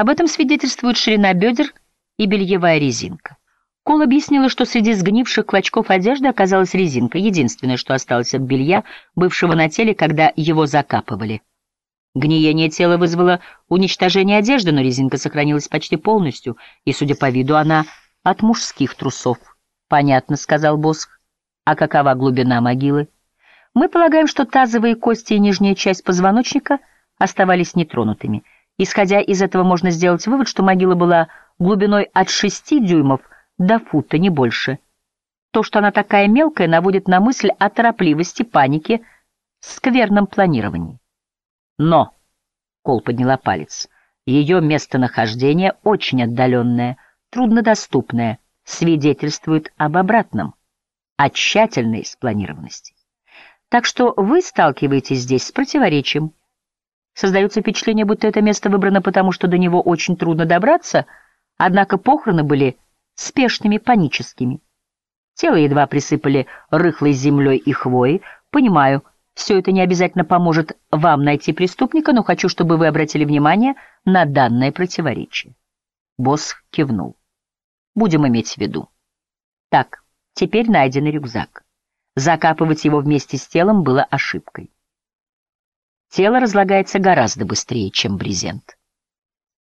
Об этом свидетельствует ширина бедер и бельевая резинка. Кол объяснила, что среди сгнивших клочков одежды оказалась резинка, единственное, что осталось от белья, бывшего на теле, когда его закапывали. Гниение тела вызвало уничтожение одежды, но резинка сохранилась почти полностью, и, судя по виду, она от мужских трусов. «Понятно», — сказал Босх. «А какова глубина могилы?» «Мы полагаем, что тазовые кости и нижняя часть позвоночника оставались нетронутыми. Исходя из этого можно сделать вывод, что могила была глубиной от шести дюймов до фута, не больше. То, что она такая мелкая, наводит на мысль о торопливости, панике, скверном планировании. Но, — Кол подняла палец, — ее местонахождение очень отдаленное, труднодоступное, свидетельствует об обратном, о тщательной спланированности. Так что вы сталкиваетесь здесь с противоречием. Создается впечатление, будто это место выбрано потому, что до него очень трудно добраться, однако похороны были спешными, паническими. Тело едва присыпали рыхлой землей и хвоей. Понимаю, все это не обязательно поможет вам найти преступника, но хочу, чтобы вы обратили внимание на данное противоречие. Босс кивнул. Будем иметь в виду. Так, теперь найденный рюкзак. Закапывать его вместе с телом было ошибкой. Тело разлагается гораздо быстрее, чем брезент.